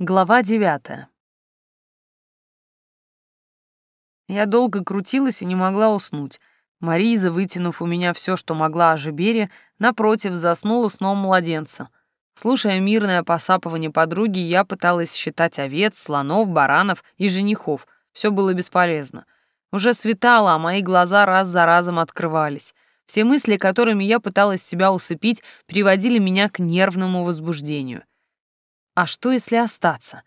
Глава девятая. Я долго крутилась и не могла уснуть. Мариза, вытянув у меня все, что могла о Жибере, напротив, заснула сном младенца. Слушая мирное посапывание подруги, я пыталась считать овец, слонов, баранов и женихов. Все было бесполезно. Уже светало, а мои глаза раз за разом открывались. Все мысли, которыми я пыталась себя усыпить, приводили меня к нервному возбуждению. А что, если остаться?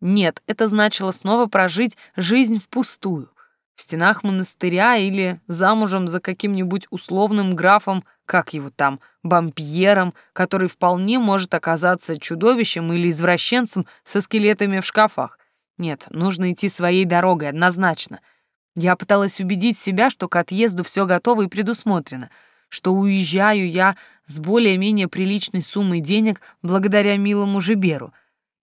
Нет, это значило снова прожить жизнь впустую. В стенах монастыря или замужем за каким-нибудь условным графом, как его там, бампьером, который вполне может оказаться чудовищем или извращенцем со скелетами в шкафах. Нет, нужно идти своей дорогой, однозначно. Я пыталась убедить себя, что к отъезду все готово и предусмотрено, что уезжаю я с более-менее приличной суммой денег благодаря милому Жиберу.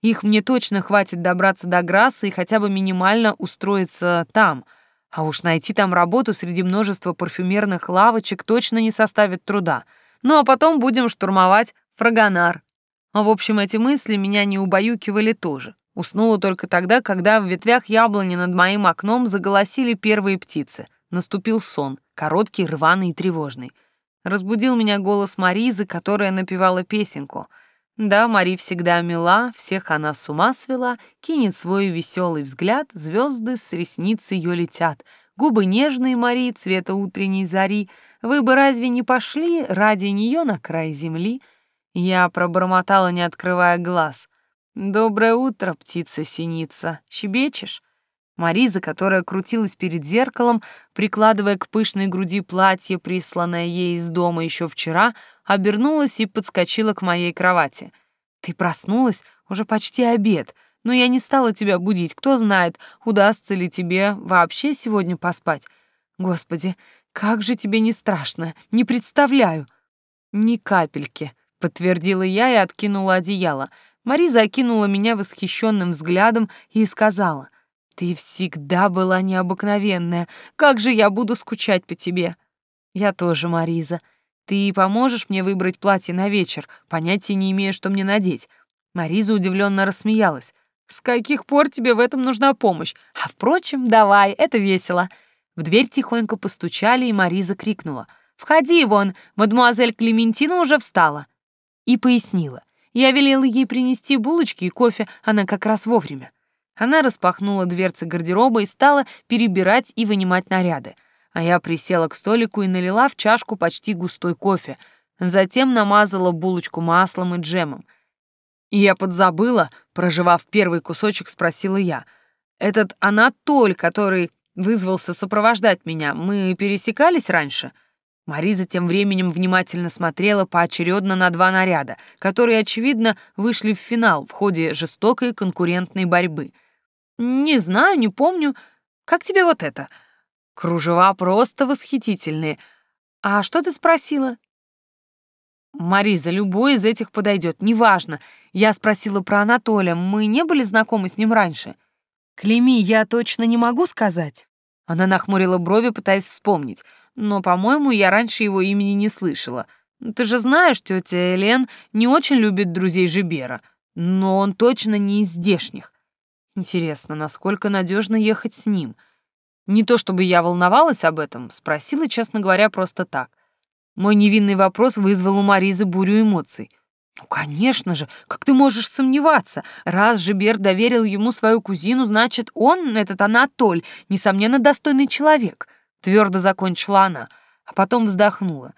Их мне точно хватит добраться до Грасса и хотя бы минимально устроиться там. А уж найти там работу среди множества парфюмерных лавочек точно не составит труда. Ну а потом будем штурмовать Фрагонар. А в общем, эти мысли меня не убаюкивали тоже. Уснула только тогда, когда в ветвях яблони над моим окном заголосили первые птицы. Наступил сон, короткий, рваный и тревожный. Разбудил меня голос Маризы, которая напевала песенку. Да, Мари всегда мила, всех она с ума свела, кинет свой веселый взгляд, звезды с ресниц ее летят. Губы нежные Мари, цвета утренней зари, вы бы разве не пошли ради нее на край земли? Я пробормотала, не открывая глаз. «Доброе утро, птица-синица. Щебечешь?» Мариза, которая крутилась перед зеркалом, прикладывая к пышной груди платье, присланное ей из дома еще вчера, обернулась и подскочила к моей кровати. «Ты проснулась? Уже почти обед. Но я не стала тебя будить. Кто знает, удастся ли тебе вообще сегодня поспать. Господи, как же тебе не страшно. Не представляю». «Ни капельки», — подтвердила я и откинула одеяло. Мариза окинула меня восхищенным взглядом и сказала, ты всегда была необыкновенная. Как же я буду скучать по тебе. Я тоже, Мариза. Ты поможешь мне выбрать платье на вечер, понятия не имея, что мне надеть. Мариза удивленно рассмеялась. С каких пор тебе в этом нужна помощь? А впрочем, давай, это весело. В дверь тихонько постучали, и Мариза крикнула: "Входи вон, мадемуазель Клементина уже встала". И пояснила: "Я велела ей принести булочки и кофе, она как раз вовремя". Она распахнула дверцы гардероба и стала перебирать и вынимать наряды. А я присела к столику и налила в чашку почти густой кофе. Затем намазала булочку маслом и джемом. И я подзабыла, проживав первый кусочек, спросила я. «Этот Анатоль, который вызвался сопровождать меня, мы пересекались раньше?» Мариза тем временем внимательно смотрела поочередно на два наряда, которые, очевидно, вышли в финал в ходе жестокой конкурентной борьбы — «Не знаю, не помню. Как тебе вот это? Кружева просто восхитительные. А что ты спросила?» «Мариза, любой из этих подойдет, неважно. Я спросила про Анатолия, мы не были знакомы с ним раньше?» «Клеми, я точно не могу сказать». Она нахмурила брови, пытаясь вспомнить. «Но, по-моему, я раньше его имени не слышала. Ты же знаешь, тетя Элен не очень любит друзей Жибера, но он точно не из здешних. Интересно, насколько надежно ехать с ним? Не то чтобы я волновалась об этом, спросила, честно говоря, просто так. Мой невинный вопрос вызвал у Маризы бурю эмоций. Ну, конечно же, как ты можешь сомневаться? Раз же Берг доверил ему свою кузину, значит, он, этот Анатоль, несомненно, достойный человек. Твердо закончила она, а потом вздохнула.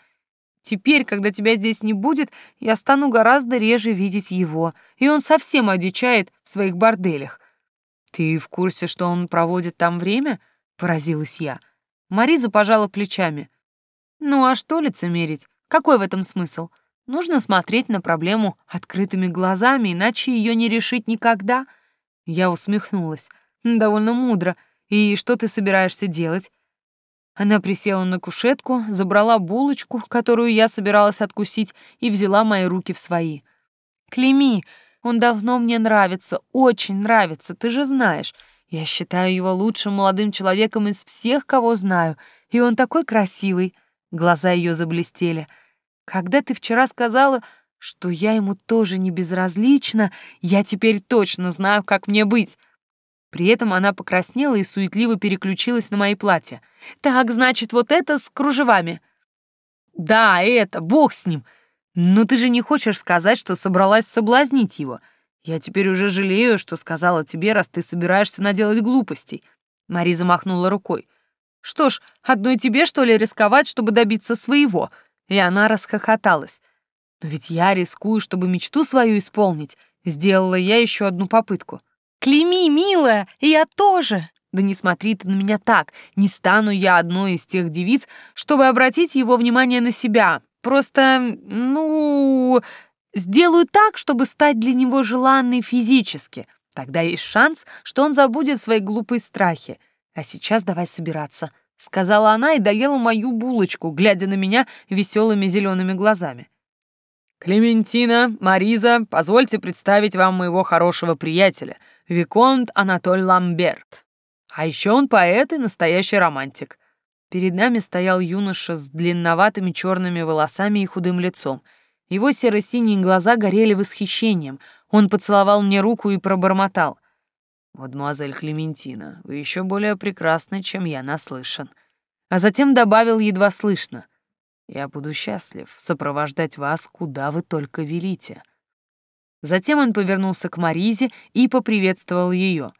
Теперь, когда тебя здесь не будет, я стану гораздо реже видеть его, и он совсем одичает в своих борделях. «Ты в курсе, что он проводит там время?» — поразилась я. Мариза пожала плечами. «Ну а что лицемерить? Какой в этом смысл? Нужно смотреть на проблему открытыми глазами, иначе ее не решить никогда». Я усмехнулась. «Довольно мудро. И что ты собираешься делать?» Она присела на кушетку, забрала булочку, которую я собиралась откусить, и взяла мои руки в свои. «Клеми, он давно мне нравится, очень нравится, ты же знаешь. Я считаю его лучшим молодым человеком из всех, кого знаю, и он такой красивый». Глаза ее заблестели. «Когда ты вчера сказала, что я ему тоже не безразлична, я теперь точно знаю, как мне быть. При этом она покраснела и суетливо переключилась на мои платья. «Так, значит, вот это с кружевами». «Да, это, бог с ним. Но ты же не хочешь сказать, что собралась соблазнить его. Я теперь уже жалею, что сказала тебе, раз ты собираешься наделать глупостей». Мариза махнула рукой. «Что ж, одной тебе, что ли, рисковать, чтобы добиться своего?» И она расхохоталась. «Но ведь я рискую, чтобы мечту свою исполнить. Сделала я еще одну попытку. Клейми, милая, я тоже. Да не смотри ты на меня так. Не стану я одной из тех девиц, чтобы обратить его внимание на себя. Просто, ну, сделаю так, чтобы стать для него желанной физически. Тогда есть шанс, что он забудет свои глупые страхи. А сейчас давай собираться, сказала она и доела мою булочку, глядя на меня веселыми зелеными глазами. «Клементина, Мариза, позвольте представить вам моего хорошего приятеля, Виконт Анатоль Ламберт. А еще он поэт и настоящий романтик». Перед нами стоял юноша с длинноватыми черными волосами и худым лицом. Его серо-синие глаза горели восхищением. Он поцеловал мне руку и пробормотал. «Мадемуазель Клементина, вы еще более прекрасны, чем я наслышан». А затем добавил едва слышно — я буду счастлив сопровождать вас, куда вы только велите». Затем он повернулся к Маризе и поприветствовал ее.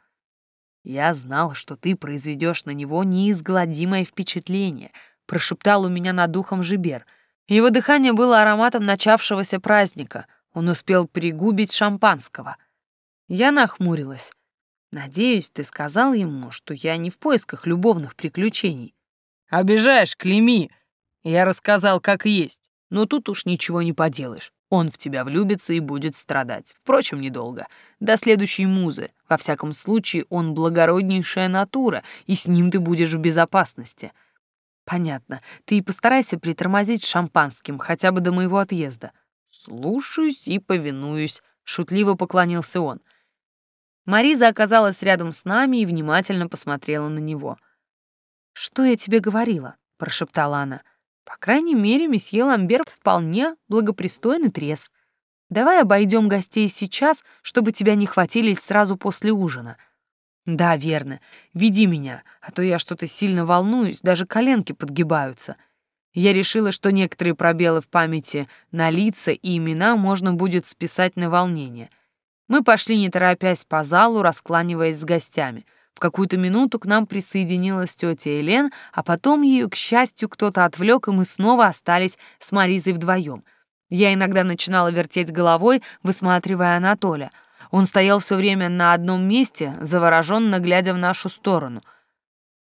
«Я знал, что ты произведешь на него неизгладимое впечатление», прошептал у меня над духом Жибер. Его дыхание было ароматом начавшегося праздника. Он успел пригубить шампанского. Я нахмурилась. «Надеюсь, ты сказал ему, что я не в поисках любовных приключений». «Обижаешь, Клеми!» Я рассказал, как есть, но тут уж ничего не поделаешь. Он в тебя влюбится и будет страдать. Впрочем, недолго. До следующей музы. Во всяком случае, он благороднейшая натура, и с ним ты будешь в безопасности. Понятно. Ты и постарайся притормозить шампанским, хотя бы до моего отъезда. Слушаюсь и повинуюсь, шутливо поклонился он. Мариза оказалась рядом с нами и внимательно посмотрела на него. «Что я тебе говорила?» — прошептала она. По крайней мере, месье Ламбер вполне благопристойный трезв. Давай обойдем гостей сейчас, чтобы тебя не хватились сразу после ужина. Да, верно. Веди меня, а то я что-то сильно волнуюсь, даже коленки подгибаются. Я решила, что некоторые пробелы в памяти на лица и имена можно будет списать на волнение. Мы пошли не торопясь по залу, раскланиваясь с гостями — в какую-то минуту к нам присоединилась тетя Елен, а потом ее, к счастью, кто-то отвлек, и мы снова остались с Маризой вдвоем. Я иногда начинала вертеть головой, высматривая Анатоля. Он стоял все время на одном месте, завороженно глядя в нашу сторону.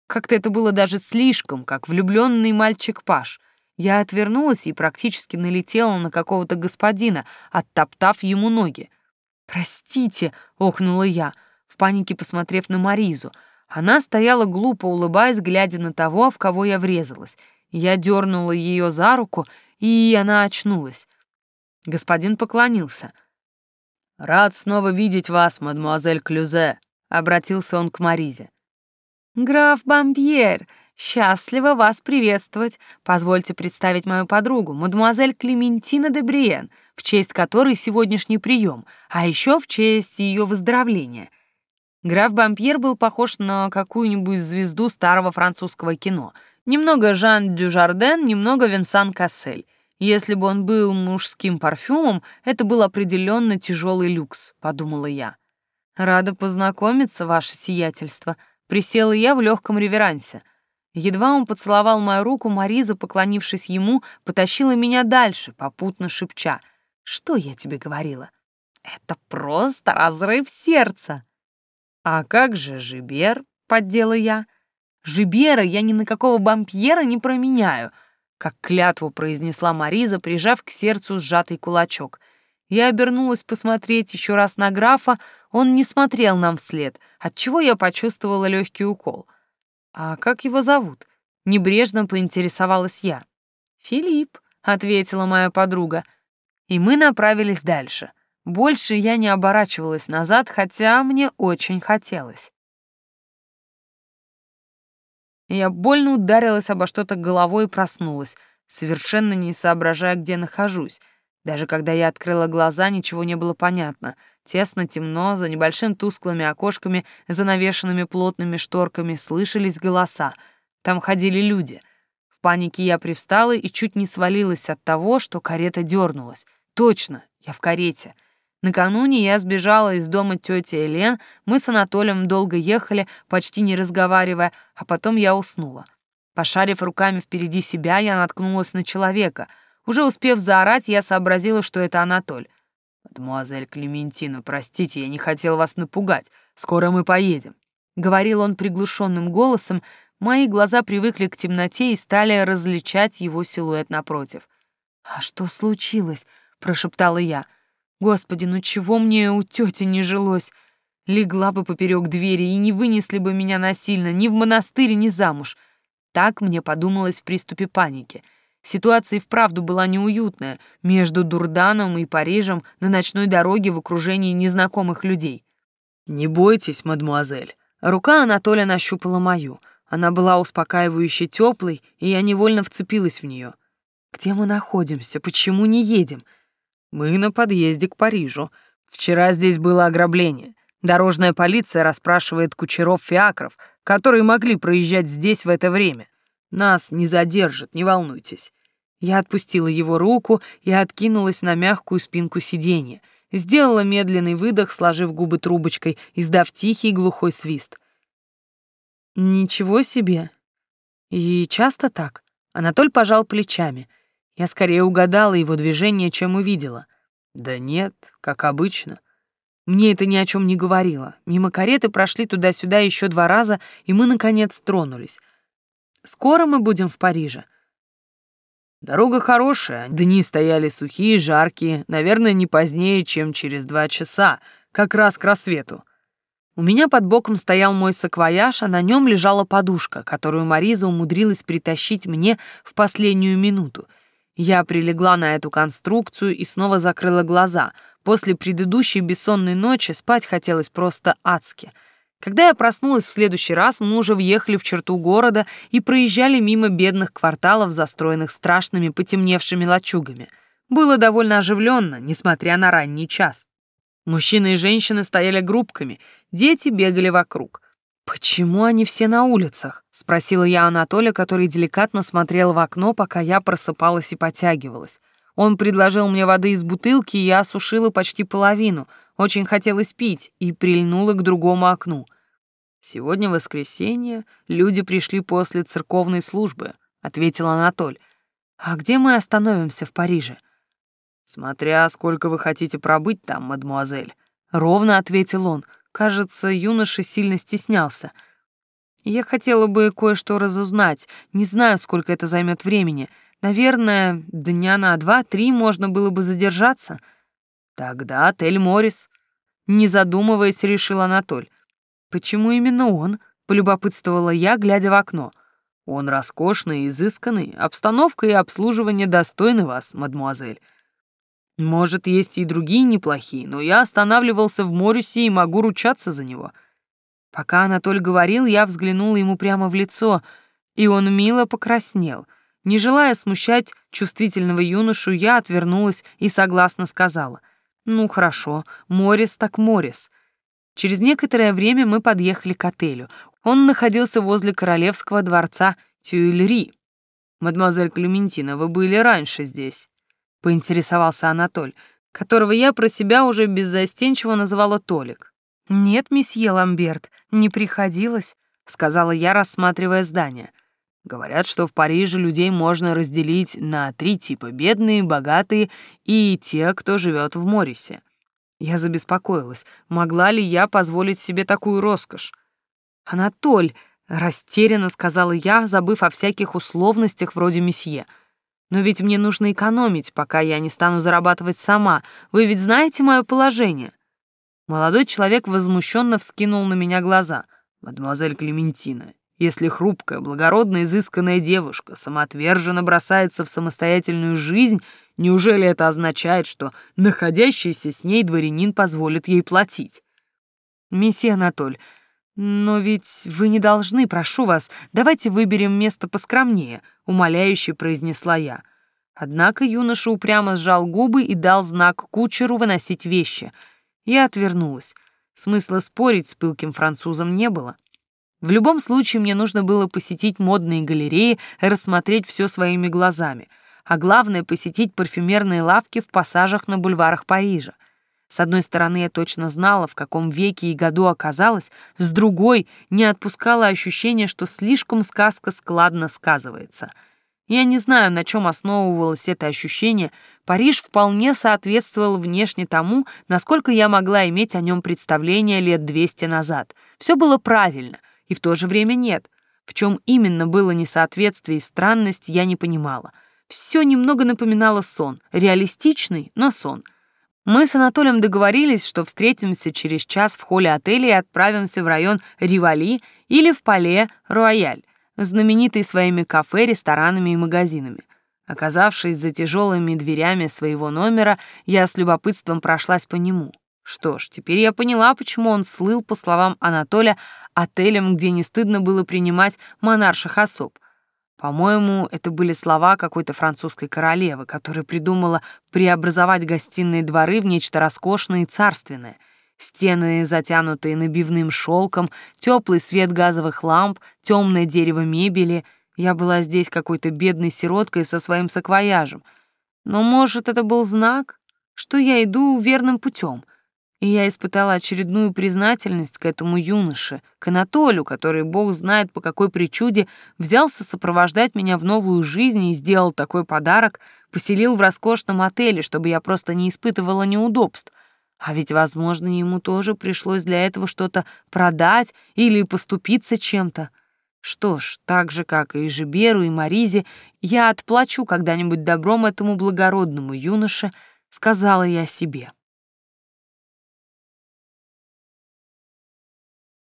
Как-то это было даже слишком, как влюбленный мальчик Паш. Я отвернулась и практически налетела на какого-то господина, оттоптав ему ноги. «Простите», — охнула я, — в панике посмотрев на Маризу. Она стояла глупо улыбаясь, глядя на того, в кого я врезалась. Я дернула ее за руку, и она очнулась. Господин поклонился. «Рад снова видеть вас, мадемуазель Клюзе», — обратился он к Маризе. «Граф Бампьер, счастливо вас приветствовать. Позвольте представить мою подругу, мадемуазель Клементина де Бриен, в честь которой сегодняшний прием, а еще в честь ее выздоровления. Граф Бампьер был похож на какую-нибудь звезду старого французского кино. Немного Жан Дюжарден, немного Винсан Кассель. Если бы он был мужским парфюмом, это был определенно тяжелый люкс, подумала я. Рада познакомиться, ваше сиятельство. Присела я в легком реверансе. Едва он поцеловал мою руку, Мариза, поклонившись ему, потащила меня дальше, попутно шепча. «Что я тебе говорила?» «Это просто разрыв сердца!» «А как же Жибер?» — поддела я. «Жибера я ни на какого бампьера не променяю», — как клятву произнесла Мариза, прижав к сердцу сжатый кулачок. Я обернулась посмотреть еще раз на графа, он не смотрел нам вслед, отчего я почувствовала легкий укол. «А как его зовут?» — небрежно поинтересовалась я. «Филипп», — ответила моя подруга, и мы направились дальше — больше я не оборачивалась назад, хотя мне очень хотелось. Я больно ударилась обо что-то головой и проснулась, совершенно не соображая, где нахожусь. Даже когда я открыла глаза, ничего не было понятно. Тесно, темно, за небольшим тусклыми окошками, занавешенными плотными шторками, слышались голоса. Там ходили люди. В панике я привстала и чуть не свалилась от того, что карета дернулась. Точно, я в карете. Накануне я сбежала из дома тети Элен, мы с Анатолием долго ехали, почти не разговаривая, а потом я уснула. Пошарив руками впереди себя, я наткнулась на человека. Уже успев заорать, я сообразила, что это Анатоль. «Мадемуазель Клементина, простите, я не хотел вас напугать. Скоро мы поедем», — говорил он приглушенным голосом. Мои глаза привыкли к темноте и стали различать его силуэт напротив. «А что случилось?» — прошептала я. «Господи, ну чего мне у тети не жилось? Легла бы поперек двери и не вынесли бы меня насильно ни в монастырь, ни замуж». Так мне подумалось в приступе паники. Ситуация и вправду была неуютная, между Дурданом и Парижем на ночной дороге в окружении незнакомых людей. «Не бойтесь, мадмуазель». Рука Анатолия нащупала мою. Она была успокаивающе теплой, и я невольно вцепилась в нее. «Где мы находимся? Почему не едем?» «Мы на подъезде к Парижу. Вчера здесь было ограбление. Дорожная полиция расспрашивает кучеров фиакров, которые могли проезжать здесь в это время. Нас не задержат, не волнуйтесь. Я отпустила его руку и откинулась на мягкую спинку сиденья. Сделала медленный выдох, сложив губы трубочкой, издав тихий глухой свист. «Ничего себе! И часто так?» Анатоль пожал плечами. Я скорее угадала его движение, чем увидела. «Да нет, как обычно». Мне это ни о чем не говорило. Мимо кареты прошли туда-сюда еще два раза, и мы, наконец, тронулись. Скоро мы будем в Париже. Дорога хорошая, дни стояли сухие, жаркие, наверное, не позднее, чем через два часа, как раз к рассвету. У меня под боком стоял мой саквояж, а на нем лежала подушка, которую Мариза умудрилась притащить мне в последнюю минуту. Я прилегла на эту конструкцию и снова закрыла глаза — После предыдущей бессонной ночи спать хотелось просто адски. Когда я проснулась в следующий раз, мы уже въехали в черту города и проезжали мимо бедных кварталов, застроенных страшными потемневшими лачугами. Было довольно оживленно, несмотря на ранний час. Мужчины и женщины стояли группками, дети бегали вокруг. «Почему они все на улицах?» — спросила я Анатолия, который деликатно смотрел в окно, пока я просыпалась и потягивалась. Он предложил мне воды из бутылки, и я осушила почти половину. Очень хотелось пить и прильнула к другому окну. «Сегодня воскресенье, люди пришли после церковной службы», — ответил Анатоль. «А где мы остановимся в Париже?» «Смотря сколько вы хотите пробыть там, мадмуазель», — ровно ответил он. Кажется, юноша сильно стеснялся. «Я хотела бы кое-что разузнать. Не знаю, сколько это займет времени. Наверное, дня на два-три можно было бы задержаться. Тогда отель Морис. Не задумываясь, решил Анатоль. Почему именно он? Полюбопытствовала я, глядя в окно. Он роскошный и изысканный, обстановка и обслуживание достойны вас, мадмуазель. Может, есть и другие неплохие, но я останавливался в Морисе и могу ручаться за него. Пока Анатоль говорил, я взглянула ему прямо в лицо, и он мило покраснел — не желая смущать чувствительного юношу, я отвернулась и согласно сказала. «Ну, хорошо, Морис так Морис». Через некоторое время мы подъехали к отелю. Он находился возле королевского дворца Тюильри. «Мадемуазель Клементина, вы были раньше здесь?» — поинтересовался Анатоль, которого я про себя уже беззастенчиво называла Толик. «Нет, месье Ламберт, не приходилось», — сказала я, рассматривая здание. Говорят, что в Париже людей можно разделить на три типа — бедные, богатые и те, кто живет в Морисе. Я забеспокоилась, могла ли я позволить себе такую роскошь. «Анатоль», — растерянно сказала я, забыв о всяких условностях вроде месье. «Но ведь мне нужно экономить, пока я не стану зарабатывать сама. Вы ведь знаете мое положение?» Молодой человек возмущенно вскинул на меня глаза. «Мадемуазель Клементина, если хрупкая, благородная, изысканная девушка самоотверженно бросается в самостоятельную жизнь, неужели это означает, что находящийся с ней дворянин позволит ей платить? Месье Анатоль, но ведь вы не должны, прошу вас, давайте выберем место поскромнее, умоляюще произнесла я. Однако юноша упрямо сжал губы и дал знак кучеру выносить вещи. Я отвернулась. Смысла спорить с пылким французом не было. В любом случае мне нужно было посетить модные галереи рассмотреть все своими глазами, а главное — посетить парфюмерные лавки в пассажах на бульварах Парижа. С одной стороны, я точно знала, в каком веке и году оказалась, с другой — не отпускала ощущение, что слишком сказка складно сказывается. Я не знаю, на чем основывалось это ощущение. Париж вполне соответствовал внешне тому, насколько я могла иметь о нем представление лет двести назад. Все было правильно — и в то же время нет. В чем именно было несоответствие и странность, я не понимала. Все немного напоминало сон, реалистичный, но сон. Мы с Анатолием договорились, что встретимся через час в холле отеля и отправимся в район Ривали или в Пале Рояль, знаменитый своими кафе, ресторанами и магазинами. Оказавшись за тяжелыми дверями своего номера, я с любопытством прошлась по нему. Что ж, теперь я поняла, почему он слыл, по словам Анатолия, отелем, где не стыдно было принимать монарших особ. По-моему, это были слова какой-то французской королевы, которая придумала преобразовать гостиные дворы в нечто роскошное и царственное. Стены, затянутые набивным шелком, теплый свет газовых ламп, темное дерево мебели. Я была здесь какой-то бедной сироткой со своим саквояжем. Но, может, это был знак, что я иду верным путем — и я испытала очередную признательность к этому юноше, к Анатолию, который, бог знает по какой причуде, взялся сопровождать меня в новую жизнь и сделал такой подарок, поселил в роскошном отеле, чтобы я просто не испытывала неудобств. А ведь, возможно, ему тоже пришлось для этого что-то продать или поступиться чем-то. Что ж, так же, как и Жиберу и Маризе, я отплачу когда-нибудь добром этому благородному юноше, сказала я себе.